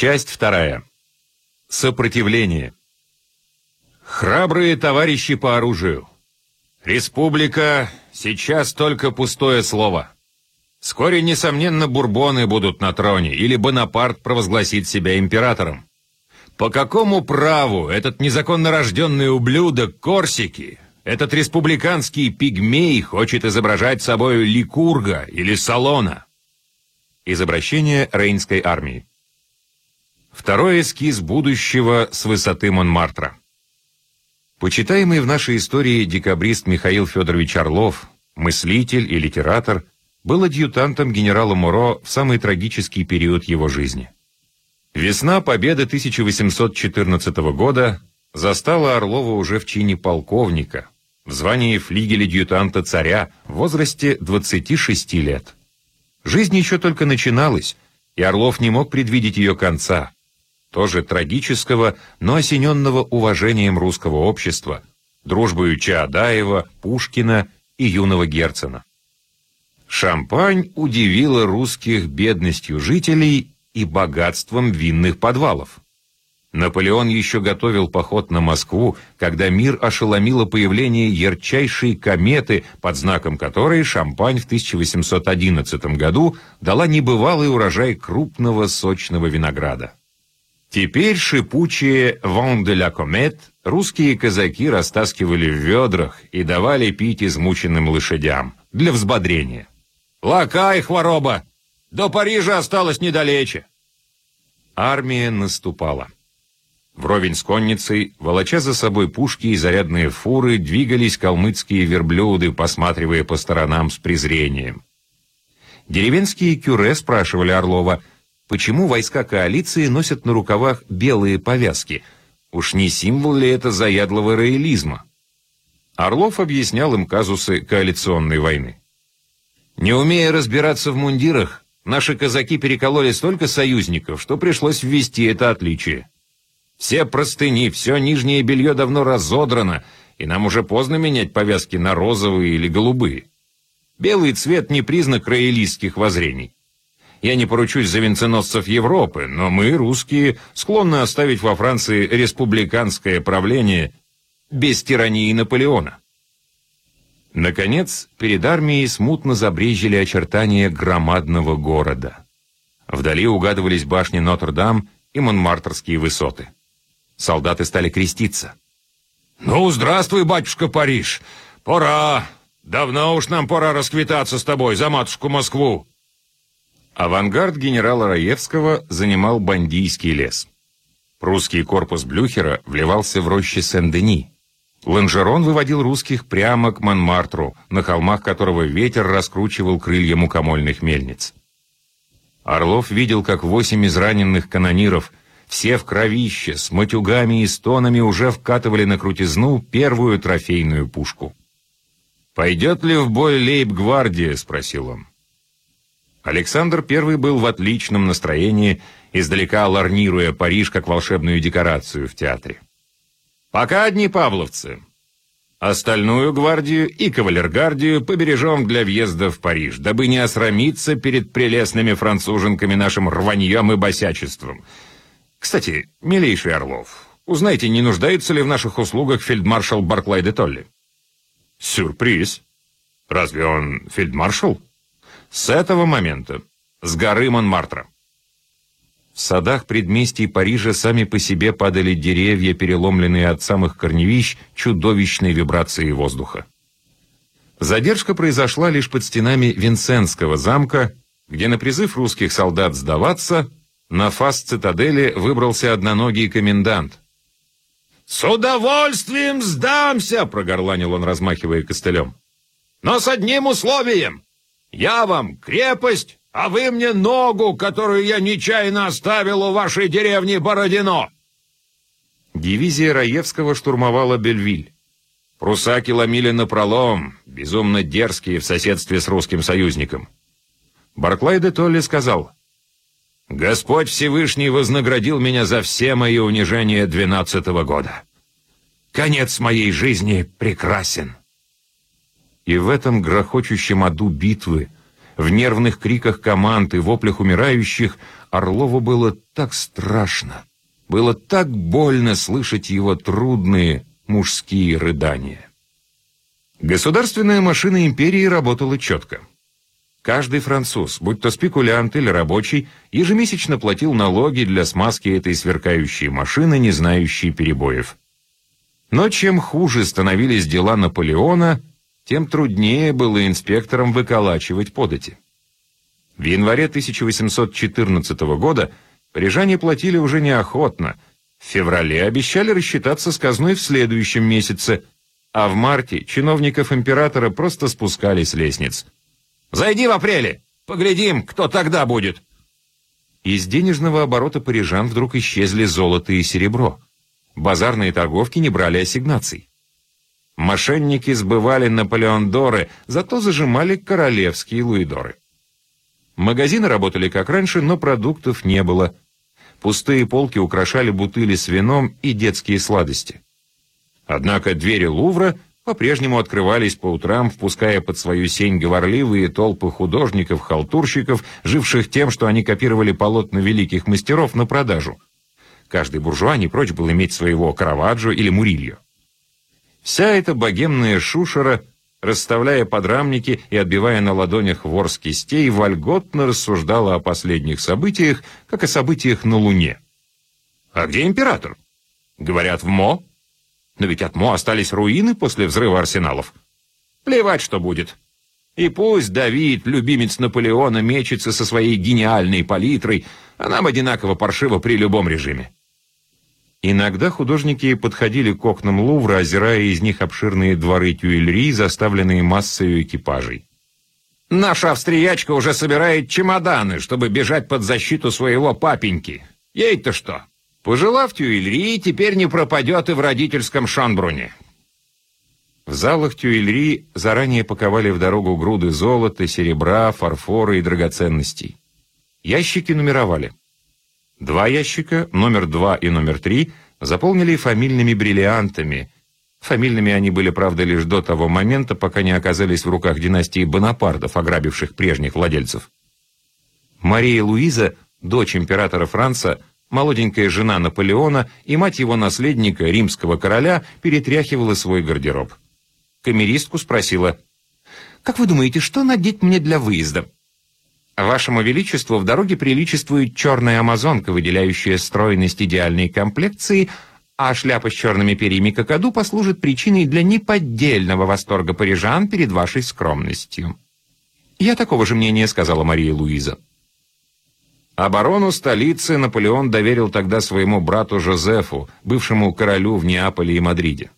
Часть вторая. Сопротивление. Храбрые товарищи по оружию. Республика сейчас только пустое слово. Вскоре, несомненно, бурбоны будут на троне, или Бонапарт провозгласит себя императором. По какому праву этот незаконно рожденный ублюдок Корсики, этот республиканский пигмей хочет изображать собой Ликурга или Салона? Из обращения Рейнской армии. Второй эскиз будущего с высоты Монмартра. Почитаемый в нашей истории декабрист Михаил Федорович Орлов, мыслитель и литератор, был адъютантом генерала Муро в самый трагический период его жизни. Весна победы 1814 года застала Орлова уже в чине полковника, в звании флигеля-адъютанта царя в возрасте 26 лет. Жизнь еще только начиналась, и Орлов не мог предвидеть ее конца, тоже трагического, но осененного уважением русского общества, дружбою Чаадаева, Пушкина и юного Герцена. Шампань удивила русских бедностью жителей и богатством винных подвалов. Наполеон еще готовил поход на Москву, когда мир ошеломило появление ярчайшей кометы, под знаком которой Шампань в 1811 году дала небывалый урожай крупного сочного винограда. Теперь шипучие «Вон де ла комет» русские казаки растаскивали в ведрах и давали пить измученным лошадям для взбодрения. «Лакай, хвороба! До Парижа осталось недалече!» Армия наступала. Вровень с конницей, волоча за собой пушки и зарядные фуры, двигались калмыцкие верблюды, посматривая по сторонам с презрением. Деревенские кюре спрашивали Орлова — Почему войска коалиции носят на рукавах белые повязки? Уж не символ ли это заядлого роялизма? Орлов объяснял им казусы коалиционной войны. Не умея разбираться в мундирах, наши казаки перекололи столько союзников, что пришлось ввести это отличие. Все простыни, все нижнее белье давно разодрано, и нам уже поздно менять повязки на розовые или голубые. Белый цвет не признак роялистских воззрений. Я не поручусь за венценосцев Европы, но мы, русские, склонны оставить во Франции республиканское правление без тирании Наполеона. Наконец, перед армией смутно забрежили очертания громадного города. Вдали угадывались башни Нотр-Дам и Монмартрские высоты. Солдаты стали креститься. «Ну, здравствуй, батюшка Париж! Пора! Давно уж нам пора расквитаться с тобой за матушку Москву!» Авангард генерала Раевского занимал Бандийский лес. Прусский корпус Блюхера вливался в рощи Сен-Дени. Ланжерон выводил русских прямо к Монмартру, на холмах которого ветер раскручивал крылья мукомольных мельниц. Орлов видел, как восемь израненных канониров, все в кровище, с матюгами и стонами уже вкатывали на крутизну первую трофейную пушку. «Пойдет ли в бой лейб-гвардия?» — спросил он. Александр I был в отличном настроении, издалека ларнируя Париж как волшебную декорацию в театре. «Пока одни павловцы. Остальную гвардию и кавалергардию побережем для въезда в Париж, дабы не осрамиться перед прелестными француженками нашим рваньем и босячеством. Кстати, милейший Орлов, узнайте, не нуждается ли в наших услугах фельдмаршал Барклай де Толли?» «Сюрприз. Разве он фельдмаршал?» С этого момента, с горы Монмартра. В садах предместий Парижа сами по себе падали деревья, переломленные от самых корневищ чудовищной вибрации воздуха. Задержка произошла лишь под стенами Винсентского замка, где на призыв русских солдат сдаваться на фас цитадели выбрался одноногий комендант. «С удовольствием сдамся!» — прогорланил он, размахивая костылем. «Но с одним условием!» Я вам крепость, а вы мне ногу, которую я нечаянно оставил у вашей деревни Бородино!» Дивизия Раевского штурмовала Бельвиль. Прусаки ломили напролом, безумно дерзкие в соседстве с русским союзником. Барклай де Толли сказал, «Господь Всевышний вознаградил меня за все мои унижения двенадцатого года. Конец моей жизни прекрасен». И в этом грохочущем аду битвы, В нервных криках команд и воплях умирающих Орлову было так страшно, было так больно слышать его трудные мужские рыдания. Государственная машина империи работала четко. Каждый француз, будь то спекулянт или рабочий, ежемесячно платил налоги для смазки этой сверкающей машины, не знающей перебоев. Но чем хуже становились дела Наполеона, тем труднее было инспекторам выколачивать подати. В январе 1814 года парижане платили уже неохотно, в феврале обещали рассчитаться с казной в следующем месяце, а в марте чиновников императора просто спускали с лестниц. «Зайди в апреле, поглядим, кто тогда будет!» Из денежного оборота парижан вдруг исчезли золото и серебро. Базарные торговки не брали ассигнаций. Мошенники сбывали Наполеондоры, зато зажимали королевские луидоры. Магазины работали как раньше, но продуктов не было. Пустые полки украшали бутыли с вином и детские сладости. Однако двери Лувра по-прежнему открывались по утрам, впуская под свою сень говорливые толпы художников-халтурщиков, живших тем, что они копировали полотна великих мастеров на продажу. Каждый буржуа не прочь был иметь своего Караваджо или Мурильо. Вся эта богемная шушера, расставляя подрамники и отбивая на ладонях ворс кистей, вольготно рассуждала о последних событиях, как о событиях на Луне. «А где император?» «Говорят, в Мо. Но ведь от Мо остались руины после взрыва арсеналов. Плевать, что будет. И пусть Давид, любимец Наполеона, мечется со своей гениальной палитрой, а нам одинаково паршиво при любом режиме». Иногда художники подходили к окнам Лувра, озирая из них обширные дворы Тюильри, заставленные массой экипажей. «Наша австриячка уже собирает чемоданы, чтобы бежать под защиту своего папеньки. Ей-то что? Пожила в Тюильри, теперь не пропадет и в родительском Шанбруне». В залах Тюильри заранее паковали в дорогу груды золота, серебра, фарфора и драгоценностей. Ящики нумеровали. Два ящика, номер два и номер три, заполнили фамильными бриллиантами. Фамильными они были, правда, лишь до того момента, пока не оказались в руках династии Бонапартов, ограбивших прежних владельцев. Мария Луиза, дочь императора Франца, молоденькая жена Наполеона и мать его наследника, римского короля, перетряхивала свой гардероб. Камеристку спросила, «Как вы думаете, что надеть мне для выезда?» Вашему Величеству в дороге приличествует черная амазонка, выделяющая стройность идеальной комплекции, а шляпа с черными перьями какаду послужит причиной для неподдельного восторга парижан перед вашей скромностью. «Я такого же мнения», — сказала Мария Луиза. Оборону столицы Наполеон доверил тогда своему брату Жозефу, бывшему королю в Неаполе и Мадриде.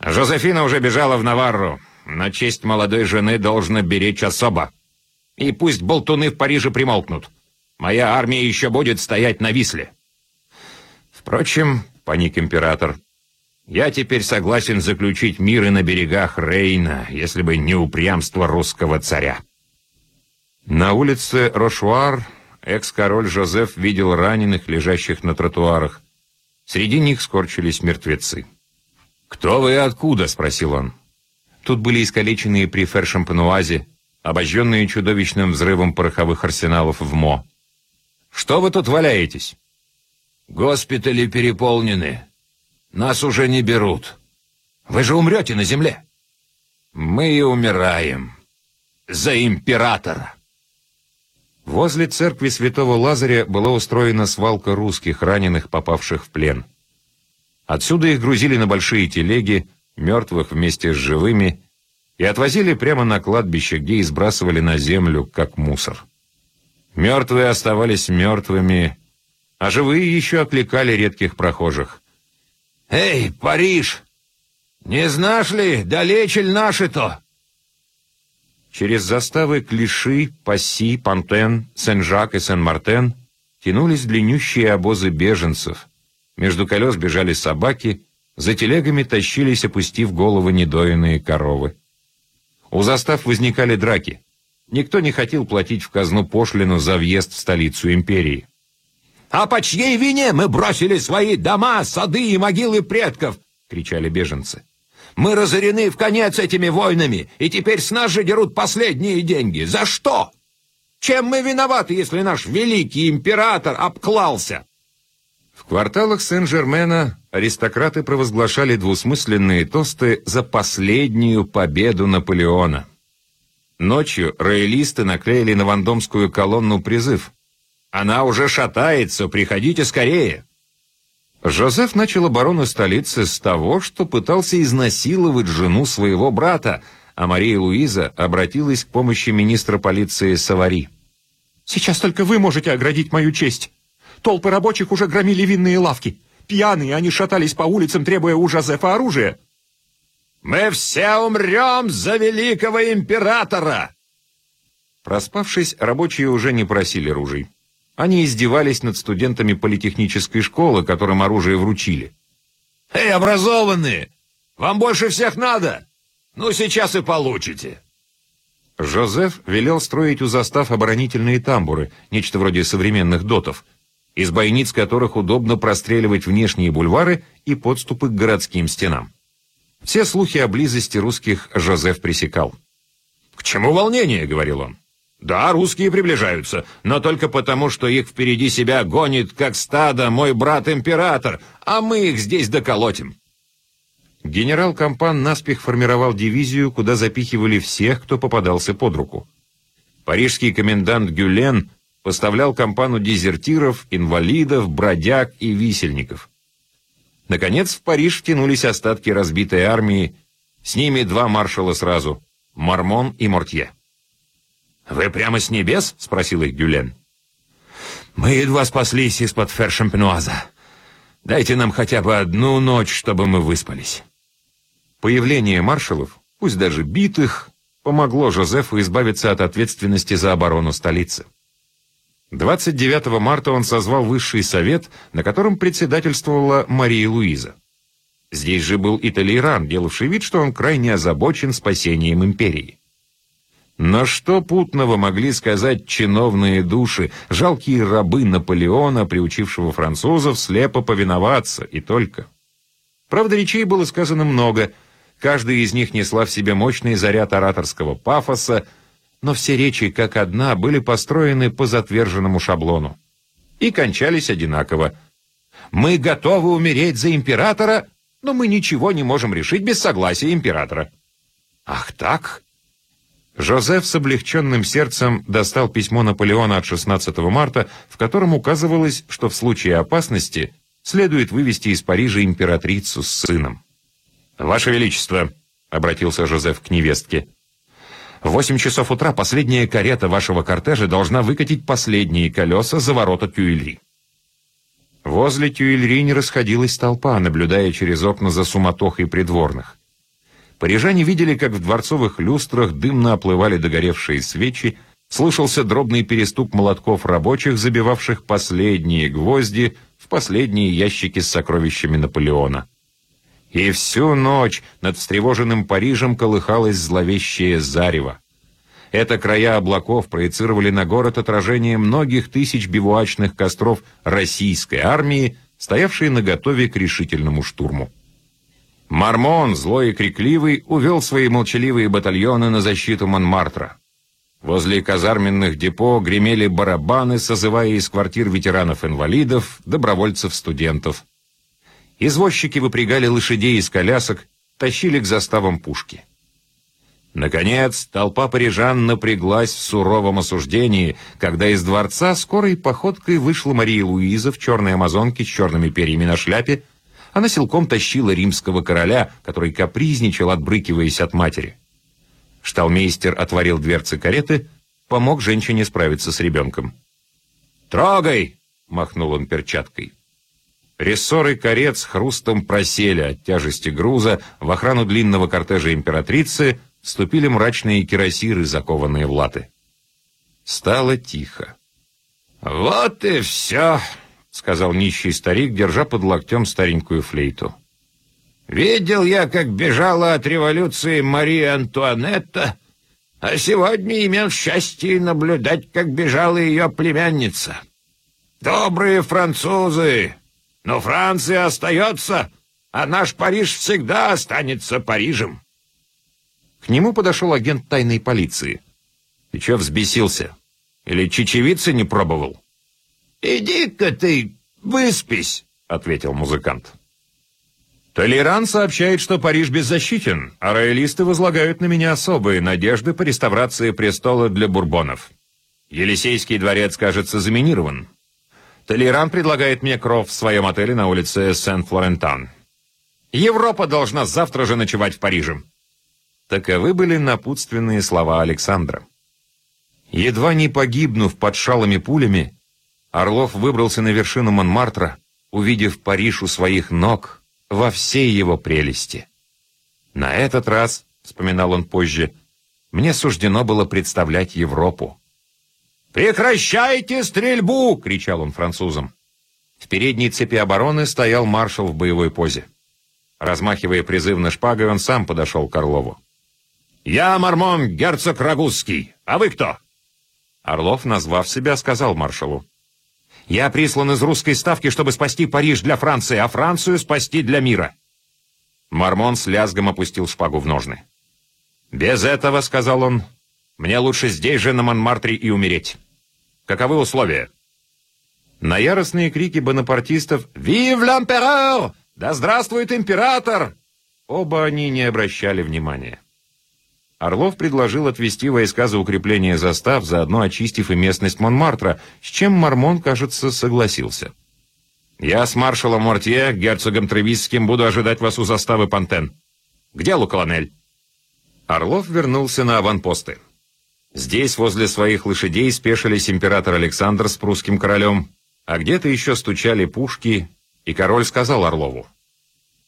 «Жозефина уже бежала в Наварру. На честь молодой жены должна беречь особо», и пусть болтуны в Париже примолкнут. Моя армия еще будет стоять на Висле. Впрочем, паник император, я теперь согласен заключить мир и на берегах Рейна, если бы не упрямство русского царя. На улице Рошуар экс-король Жозеф видел раненых, лежащих на тротуарах. Среди них скорчились мертвецы. «Кто вы и откуда?» — спросил он. Тут были искалеченные при Фершампануазе, обожженные чудовищным взрывом пороховых арсеналов в МО. «Что вы тут валяетесь?» «Госпитали переполнены. Нас уже не берут. Вы же умрете на земле». «Мы и умираем. За императора». Возле церкви святого Лазаря была устроена свалка русских, раненых, попавших в плен. Отсюда их грузили на большие телеги, мертвых вместе с живыми, и отвозили прямо на кладбище, где и сбрасывали на землю, как мусор. Мертвые оставались мертвыми, а живые еще окликали редких прохожих. «Эй, Париж! Не знаешь ли, далече ли наши-то?» Через заставы Клиши, Пасси, Пантен, Сен-Жак и Сен-Мартен тянулись длиннющие обозы беженцев. Между колес бежали собаки, за телегами тащились, опустив головы недоенные коровы. У застав возникали драки. Никто не хотел платить в казну пошлину за въезд в столицу империи. «А по чьей вине мы бросили свои дома, сады и могилы предков?» — кричали беженцы. Мы разорены в конец этими войнами, и теперь с нас же дерут последние деньги. За что? Чем мы виноваты, если наш великий император обклался?» В кварталах Сен-Жермена аристократы провозглашали двусмысленные тосты за последнюю победу Наполеона. Ночью роялисты наклеили на вандомскую колонну призыв. «Она уже шатается, приходите скорее!» Жозеф начал оборону столицы с того, что пытался изнасиловать жену своего брата, а Мария Луиза обратилась к помощи министра полиции Савари. «Сейчас только вы можете оградить мою честь. Толпы рабочих уже громили винные лавки. Пьяные они шатались по улицам, требуя у Жозефа оружия». «Мы все умрем за великого императора!» Проспавшись, рабочие уже не просили ружей. Они издевались над студентами политехнической школы, которым оружие вручили. «Эй, образованные! Вам больше всех надо? Ну, сейчас и получите!» Жозеф велел строить у застав оборонительные тамбуры, нечто вроде современных дотов, из бойниц которых удобно простреливать внешние бульвары и подступы к городским стенам. Все слухи о близости русских Жозеф пресекал. «К чему волнение?» — говорил он. Да, русские приближаются, но только потому, что их впереди себя гонит, как стадо, мой брат-император, а мы их здесь доколотим. Генерал Кампан наспех формировал дивизию, куда запихивали всех, кто попадался под руку. Парижский комендант Гюлен поставлял Кампану дезертиров, инвалидов, бродяг и висельников. Наконец в Париж втянулись остатки разбитой армии, с ними два маршала сразу — Мармон и Мортье. «Вы прямо с небес?» — спросил их Гюлен. «Мы едва спаслись из-под фершампенуаза. Дайте нам хотя бы одну ночь, чтобы мы выспались». Появление маршалов, пусть даже битых, помогло Жозефу избавиться от ответственности за оборону столицы. 29 марта он созвал высший совет, на котором председательствовала Мария Луиза. Здесь же был и Толейран, делавший вид, что он крайне озабочен спасением империи. Но что путного могли сказать чиновные души, жалкие рабы Наполеона, приучившего французов слепо повиноваться, и только? Правда, речей было сказано много, каждая из них несла в себе мощный заряд ораторского пафоса, но все речи, как одна, были построены по затверженному шаблону. И кончались одинаково. «Мы готовы умереть за императора, но мы ничего не можем решить без согласия императора». «Ах так?» Жозеф с облегченным сердцем достал письмо Наполеона от 16 марта, в котором указывалось, что в случае опасности следует вывести из Парижа императрицу с сыном. «Ваше Величество», — обратился Жозеф к невестке, — «в восемь часов утра последняя карета вашего кортежа должна выкатить последние колеса за ворота Тюильри». Возле Тюильри не расходилась толпа, наблюдая через окна за суматохой придворных. Парижане видели, как в дворцовых люстрах дымно оплывали догоревшие свечи, слышался дробный перестук молотков рабочих, забивавших последние гвозди в последние ящики с сокровищами Наполеона. И всю ночь над встревоженным Парижем колыхалось зловещее зарево. Это края облаков проецировали на город отражение многих тысяч бивуачных костров российской армии, стоявшей наготове к решительному штурму. Мармон, злой и крикливый, увел свои молчаливые батальоны на защиту Монмартра. Возле казарменных депо гремели барабаны, созывая из квартир ветеранов-инвалидов, добровольцев-студентов. Извозчики выпрягали лошадей из колясок, тащили к заставам пушки. Наконец, толпа парижан напряглась в суровом осуждении, когда из дворца скорой походкой вышла Мария Луиза в черной амазонке с черными перьями на шляпе она силком тащила римского короля, который капризничал, отбрыкиваясь от матери. Шталмейстер отворил дверцы кареты, помог женщине справиться с ребенком. «Трогай!» — махнул он перчаткой. Рессоры карет с хрустом просели от тяжести груза, в охрану длинного кортежа императрицы вступили мрачные кирасиры, закованные в латы. Стало тихо. «Вот и все!» — сказал нищий старик, держа под локтем старенькую флейту. «Видел я, как бежала от революции Мария Антуанетта, а сегодня имел счастье наблюдать, как бежала ее племянница. Добрые французы! Но Франция остается, а наш Париж всегда останется Парижем. К нему подошел агент тайной полиции. Ты чё взбесился? Или чечевицы не пробовал? «Иди-ка ты, выспись», — ответил музыкант. Толеран сообщает, что Париж беззащитен, а роялисты возлагают на меня особые надежды по реставрации престола для бурбонов. Елисейский дворец, кажется, заминирован. Толеран предлагает мне кров в своем отеле на улице Сен-Флорентан. Европа должна завтра же ночевать в Париже. Таковы были напутственные слова Александра. Едва не погибнув под шалыми пулями, Орлов выбрался на вершину Монмартра, увидев Париж у своих ног — во всей его прелести. На этот раз, вспоминал он позже, мне суждено было представлять Европу. «Прекращайте стрельбу!» — кричал он французам. В передней цепи обороны стоял маршал в боевой позе. Размахивая призывно шпагой, он сам подошел к Орлову. «Я Мармон, герцог Рагузский. А вы кто?» Орлов, назвав себя, сказал маршалу. Я прислан из русской ставки, чтобы спасти Париж для Франции, а Францию спасти для мира». Мармон с лязгом опустил шпагу в ножны. «Без этого, — сказал он, — мне лучше здесь же, на Монмартре, и умереть. Каковы условия?» На яростные крики бонапартистов «Вив l'Empereur! Да здравствует император!» Оба они не обращали внимания. Орлов предложил отвести войска за укрепление застав, заодно очистив и местность Монмартра, с чем Мармон, кажется, согласился. «Я с маршалом Мортье, герцогом Тревисским, буду ожидать вас у заставы Пантен. Где Луколонель?» Орлов вернулся на аванпосты. Здесь, возле своих лошадей, спешились император Александр с прусским королем, а где-то еще стучали пушки, и король сказал Орлову,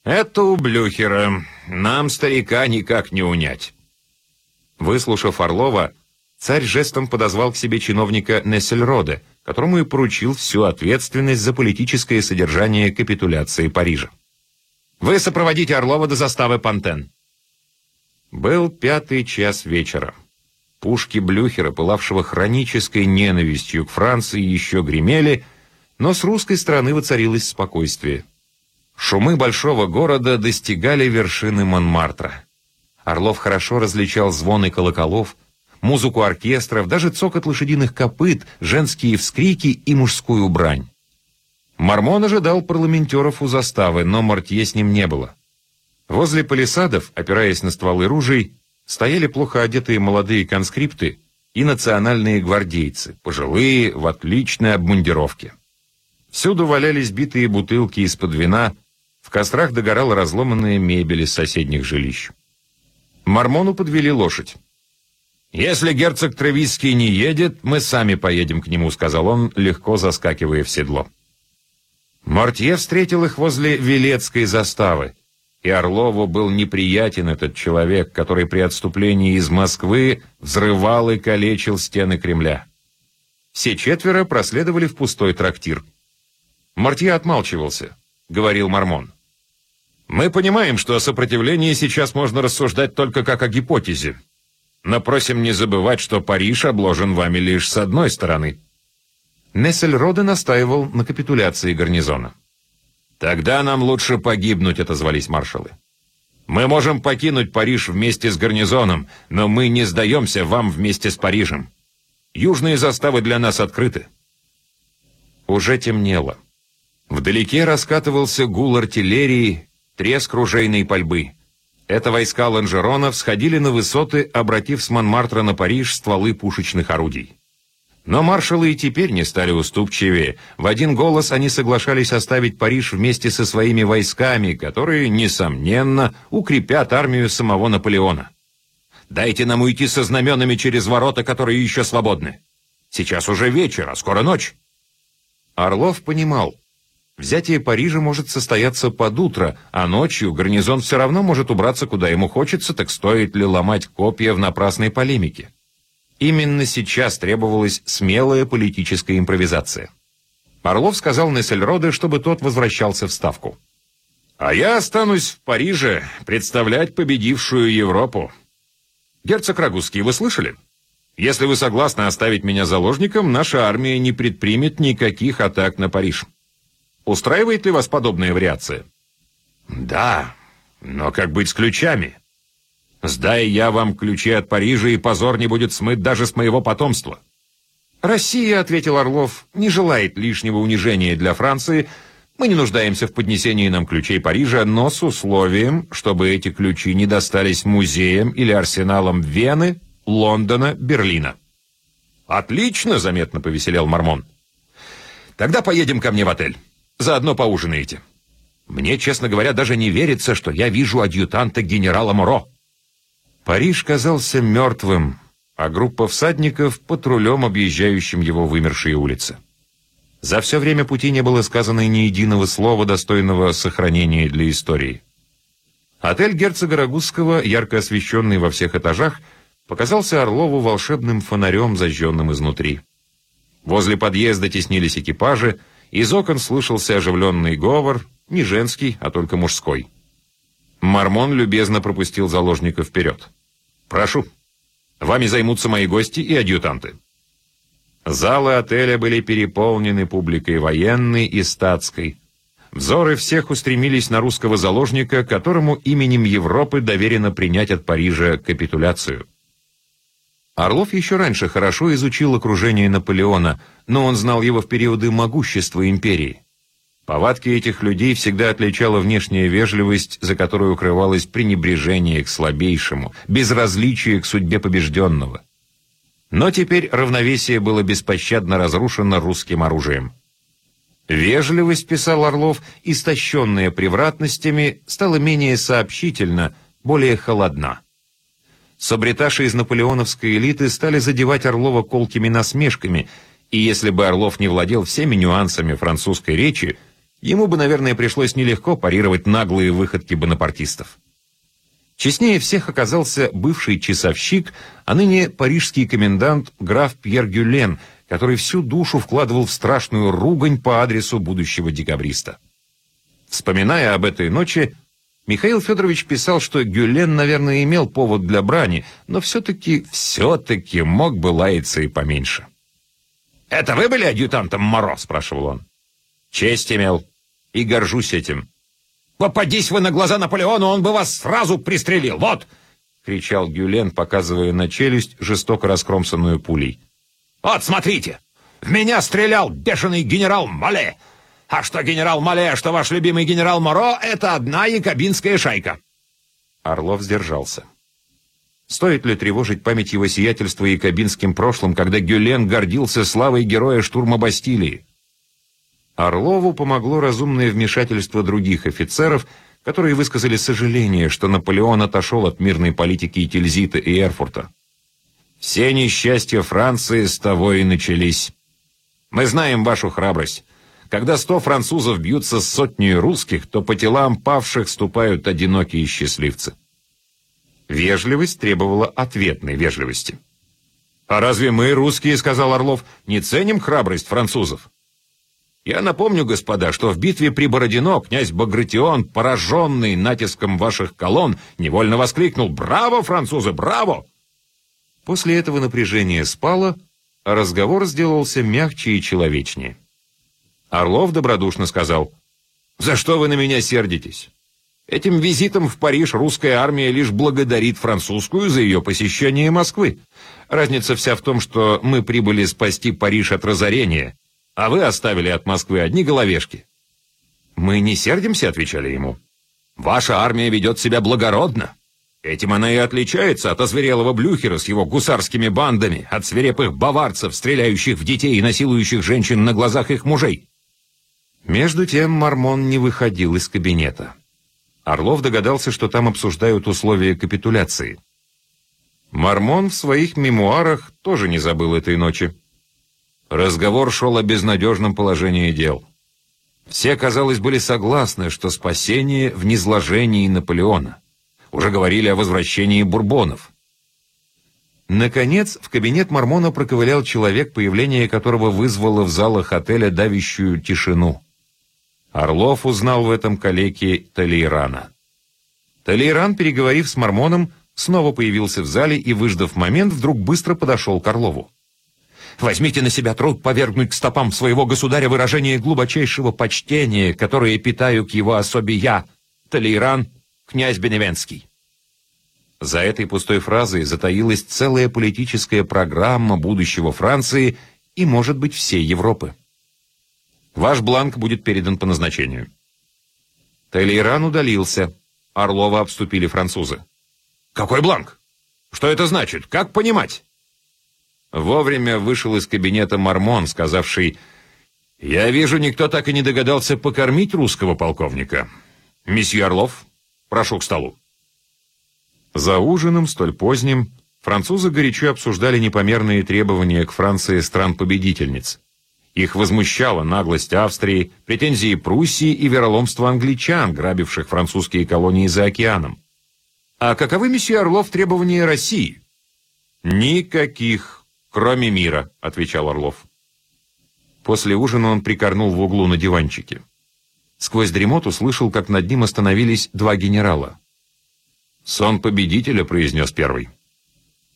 «Это у Блюхера, нам, старика, никак не унять». Выслушав Орлова, царь жестом подозвал к себе чиновника Нессельроде, которому и поручил всю ответственность за политическое содержание капитуляции Парижа. «Вы сопроводите Орлова до заставы Пантен». Был пятый час вечера. Пушки Блюхера, пылавшего хронической ненавистью к Франции, еще гремели, но с русской стороны воцарилось спокойствие. Шумы большого города достигали вершины Монмартра. Орлов хорошо различал звоны колоколов, музыку оркестров, даже цокот лошадиных копыт, женские вскрики и мужскую брань. Мормон ожидал парламентеров у заставы, но Мортье с ним не было. Возле палисадов, опираясь на стволы ружей, стояли плохо одетые молодые конскрипты и национальные гвардейцы, пожилые, в отличной обмундировке. Всюду валялись битые бутылки из-под вина, в кострах догорала разломанная мебель из соседних жилищ. Мормону подвели лошадь. «Если герцог Тревиский не едет, мы сами поедем к нему», — сказал он, легко заскакивая в седло. Мортье встретил их возле Велецкой заставы, и Орлову был неприятен этот человек, который при отступлении из Москвы взрывал и калечил стены Кремля. Все четверо проследовали в пустой трактир. Мортье отмалчивался, — говорил Мормон. Мы понимаем, что о сопротивлении сейчас можно рассуждать только как о гипотезе. Но просим не забывать, что Париж обложен вами лишь с одной стороны. Нессельроде настаивал на капитуляции гарнизона. «Тогда нам лучше погибнуть», — отозвались маршалы. «Мы можем покинуть Париж вместе с гарнизоном, но мы не сдаемся вам вместе с Парижем. Южные заставы для нас открыты». Уже темнело. Вдалеке раскатывался гул артиллерии, треск ружейной пальбы. Это войска лонжеронов сходили на высоты, обратив с Монмартра на Париж стволы пушечных орудий. Но маршалы и теперь не стали уступчивее. В один голос они соглашались оставить Париж вместе со своими войсками, которые, несомненно, укрепят армию самого Наполеона. «Дайте нам уйти со знаменами через ворота, которые еще свободны. Сейчас уже вечер, а скоро ночь». Орлов понимал, Взятие Парижа может состояться под утро, а ночью гарнизон все равно может убраться куда ему хочется, так стоит ли ломать копья в напрасной полемике? Именно сейчас требовалась смелая политическая импровизация. Орлов сказал Нессельроде, чтобы тот возвращался в Ставку. «А я останусь в Париже представлять победившую Европу». «Герцог Рагузский, вы слышали? Если вы согласны оставить меня заложником, наша армия не предпримет никаких атак на Париж». Устраивает ли вас подобная вариация? Да, но как быть с ключами? Сдай я вам ключи от Парижа, и позор не будет смыт даже с моего потомства. Россия, ответил Орлов, не желает лишнего унижения для Франции. Мы не нуждаемся в поднесении нам ключей Парижа, но с условием, чтобы эти ключи не достались музеям или арсеналам Вены, Лондона, Берлина. Отлично, заметно повеселел Мармон. Тогда поедем ко мне в отель. Заодно поужинаете. Мне, честно говоря, даже не верится, что я вижу адъютанта генерала Моро. Париж казался мертвым, а группа всадников — патрулем, объезжающим его вымершие улицы. За все время пути не было сказано ни единого слова, достойного сохранения для истории. Отель герцога Рагузского, ярко освещенный во всех этажах, показался Орлову волшебным фонарем, зажженным изнутри. Возле подъезда теснились экипажи, из окон слышался оживленный говор, не женский, а только мужской. Мармон любезно пропустил заложника вперед. «Прошу, вами займутся мои гости и адъютанты». Залы отеля были переполнены публикой военной и статской. Взоры всех устремились на русского заложника, которому именем Европы доверено принять от Парижа капитуляцию. Орлов еще раньше хорошо изучил окружение Наполеона, но он знал его в периоды могущества империи. Повадки этих людей всегда отличала внешняя вежливость, за которой укрывалось пренебрежение к слабейшему, безразличие к судьбе побежденного. Но теперь равновесие было беспощадно разрушено русским оружием. Вежливость, писал Орлов, истощенная превратностями, стала менее сообщительна, более холодна. Собреташи из наполеоновской элиты стали задевать Орлова колкими насмешками, и если бы Орлов не владел всеми нюансами французской речи, ему бы, наверное, пришлось нелегко парировать наглые выходки бонапартистов. Честнее всех оказался бывший часовщик, а ныне парижский комендант граф Пьер Гюлен, который всю душу вкладывал в страшную ругань по адресу будущего декабриста. Вспоминая об этой ночи, Михаил Федорович писал, что Гюлен, наверное, имел повод для брани, но все-таки, все-таки мог бы лаяться и поменьше. «Это вы были адъютантом Моро?» — спрашивал он. «Честь имел. И горжусь этим». «Попадись вы на глаза Наполеону, он бы вас сразу пристрелил. Вот!» — кричал Гюлен, показывая на челюсть, жестоко раскромсанную пулей. «Вот, смотрите! В меня стрелял бешеный генерал Мале!» А что генерал Мале, что ваш любимый генерал Моро, это одна якобинская шайка. Орлов сдержался. Стоит ли тревожить память его сиятельства якобинским прошлым, когда Гюлен гордился славой героя штурма Бастилии? Орлову помогло разумное вмешательство других офицеров, которые высказали сожаление, что Наполеон отошел от мирной политики Тильзита и Эрфурта. Все несчастья Франции с того и начались. Мы знаем вашу храбрость. Когда сто французов бьются с сотней русских, то по телам павших ступают одинокие счастливцы. Вежливость требовала ответной вежливости. «А разве мы, русские, — сказал Орлов, — не ценим храбрость французов?» Я напомню, господа, что в битве при Бородино князь Багратион, пораженный натиском ваших колонн, невольно воскликнул «Браво, французы, браво!» После этого напряжение спало, а разговор сделался мягче и человечнее. Орлов добродушно сказал, «За что вы на меня сердитесь? Этим визитом в Париж русская армия лишь благодарит французскую за ее посещение Москвы. Разница вся в том, что мы прибыли спасти Париж от разорения, а вы оставили от Москвы одни головешки». «Мы не сердимся», — отвечали ему. «Ваша армия ведет себя благородно. Этим она и отличается от озверелого Блюхера с его гусарскими бандами, от свирепых баварцев, стреляющих в детей и насилующих женщин на глазах их мужей. Между тем Мармон не выходил из кабинета. Орлов догадался, что там обсуждают условия капитуляции. Мармон в своих мемуарах тоже не забыл этой ночи. Разговор шел о безнадежном положении дел. Все, казалось, были согласны, что спасение в низложении Наполеона. Уже говорили о возвращении бурбонов. Наконец, в кабинет Мармона проковылял человек, появление которого вызвало в залах отеля давящую тишину. Орлов узнал в этом калеке Талейрана. Талейран, переговорив с Мормоном, снова появился в зале и, выждав момент, вдруг быстро подошел к Орлову. «Возьмите на себя труд повергнуть к стопам своего государя выражение глубочайшего почтения, которое питаю к его особе я, Толейран, князь Беневенский». За этой пустой фразой затаилась целая политическая программа будущего Франции и, может быть, всей Европы. Ваш бланк будет передан по назначению. Толейран удалился. Орлова обступили французы. «Какой бланк? Что это значит? Как понимать?» Вовремя вышел из кабинета Мармон, сказавший, «Я вижу, никто так и не догадался покормить русского полковника. Месье Орлов, прошу к столу». За ужином, столь поздним, французы горячо обсуждали непомерные требования к Франции стран-победительниц. Их возмущала наглость Австрии, претензии Пруссии и вероломство англичан, грабивших французские колонии за океаном. А каковы, месье Орлов, требования России? «Никаких, кроме мира», — отвечал Орлов. После ужина он прикорнул в углу на диванчике. Сквозь дремоту слышал, как над ним остановились два генерала. «Сон победителя», — произнес первый.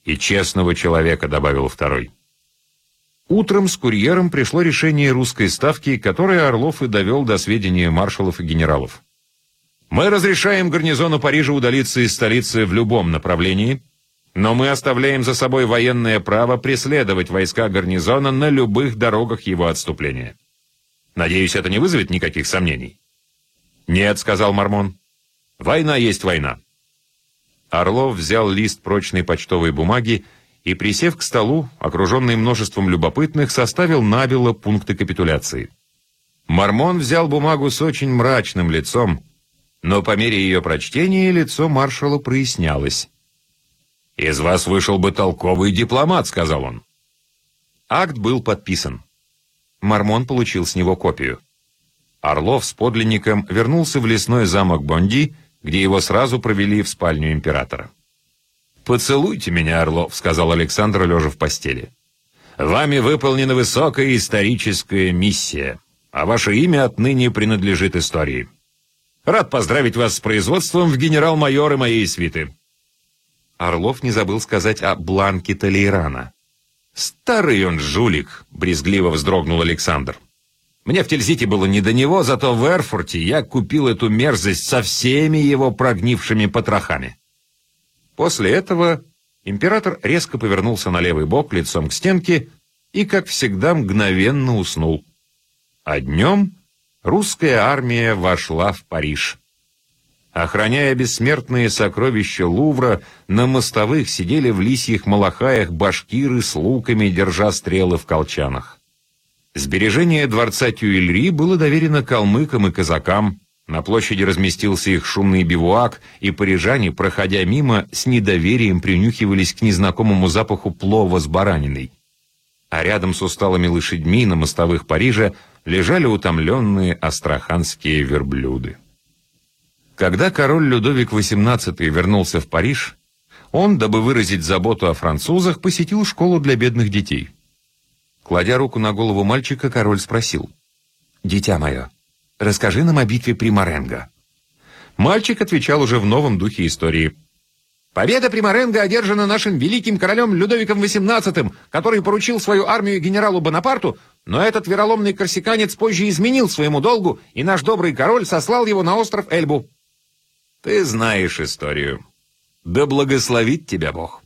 «И честного человека», — добавил второй. Утром с курьером пришло решение русской ставки, которое Орлов и довел до сведения маршалов и генералов. «Мы разрешаем гарнизону Парижа удалиться из столицы в любом направлении, но мы оставляем за собой военное право преследовать войска гарнизона на любых дорогах его отступления. Надеюсь, это не вызовет никаких сомнений?» «Нет», — сказал Мармон. «Война есть война». Орлов взял лист прочной почтовой бумаги и, присев к столу, окруженный множеством любопытных, составил набело пункты капитуляции. Мармон взял бумагу с очень мрачным лицом, но по мере ее прочтения лицо маршала прояснялось. «Из вас вышел бы толковый дипломат», — сказал он. Акт был подписан. Мармон получил с него копию. Орлов с подлинником вернулся в лесной замок Бонди, где его сразу провели в спальню императора. «Поцелуйте меня, Орлов», — сказал Александр, лежа в постели. «Вами выполнена высокая историческая миссия, а ваше имя отныне принадлежит истории. Рад поздравить вас с производством в генерал-майоры моей свиты». Орлов не забыл сказать о бланке Толейрана. «Старый он жулик», — брезгливо вздрогнул Александр. «Мне в Тильзите было не до него, зато в Эрфурте я купил эту мерзость со всеми его прогнившими потрохами». После этого император резко повернулся на левый бок лицом к стенке и, как всегда, мгновенно уснул. А днем русская армия вошла в Париж. Охраняя бессмертные сокровища Лувра, на мостовых сидели в лисьих малахаях башкиры с луками, держа стрелы в колчанах. Сбережение дворца Тюильри было доверено калмыкам и казакам, на площади разместился их шумный бивуак, и парижане, проходя мимо, с недоверием принюхивались к незнакомому запаху плова с бараниной. А рядом с усталыми лошадьми на мостовых Парижа лежали утомленные астраханские верблюды. Когда король Людовик XVIII вернулся в Париж, он, дабы выразить заботу о французах, посетил школу для бедных детей. Кладя руку на голову мальчика, король спросил, «Дитя мое, Расскажи нам о битве при Маренго». Мальчик отвечал уже в новом духе истории. «Победа при Маренго одержана нашим великим королем Людовиком XVIII, который поручил свою армию генералу Бонапарту, но этот вероломный корсиканец позже изменил своему долгу, и наш добрый король сослал его на остров Эльбу». «Ты знаешь историю. Да благословит тебя Бог».